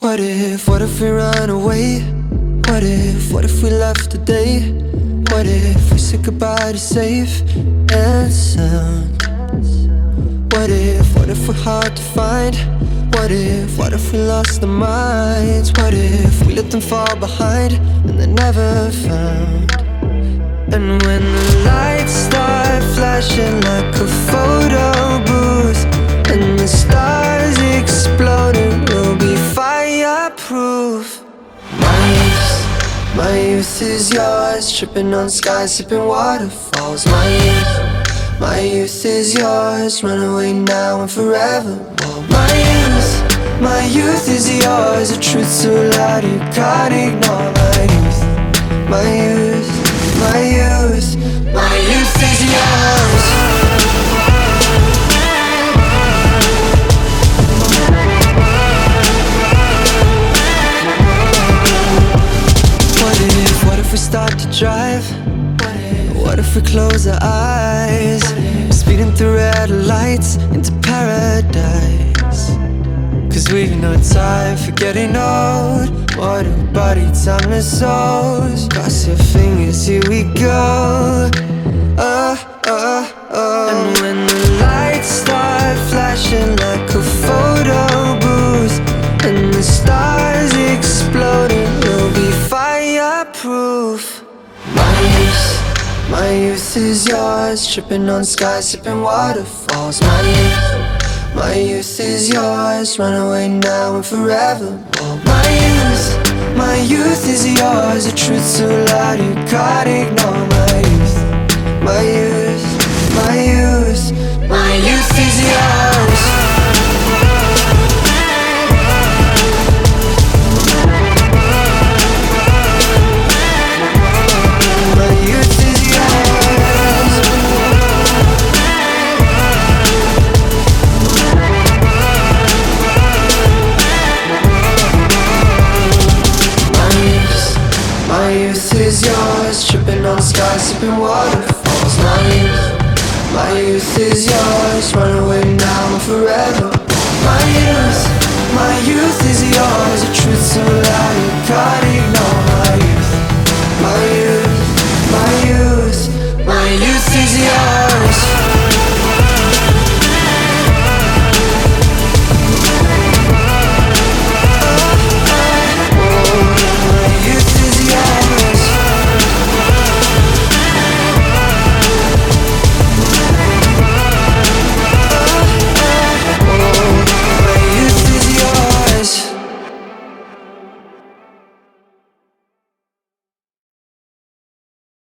What if, what if we run away? What if, what if we left today? What if we said goodbye to safe and sound? What if, what if we're hard to find? What if, what if we lost our minds? What if we let them fall behind and they're never found? And when the lights start flashing youth, is yours. Tripping on skies, sipping waterfalls. My youth, my youth is yours. Run away now and forevermore. My youth, my youth is yours. A truth so loud you can't ignore My youth, my youth if, we start to drive? What if we close our eyes? Speeding through red lights into paradise. Cause we've no time for getting old. What a body, timeless souls. Cross your fingers, here we go. Fireproof. My youth, my youth is yours. Tripping on skies, sipping waterfalls. My youth, my youth is yours. Run away now and forevermore. My youth, my youth is yours. A truth so loud you can't ignore. Is yours. Tripping on skies, sipping waterfalls. My youth, my youth is yours. Run away now and forever. My youth, my youth is yours. A truth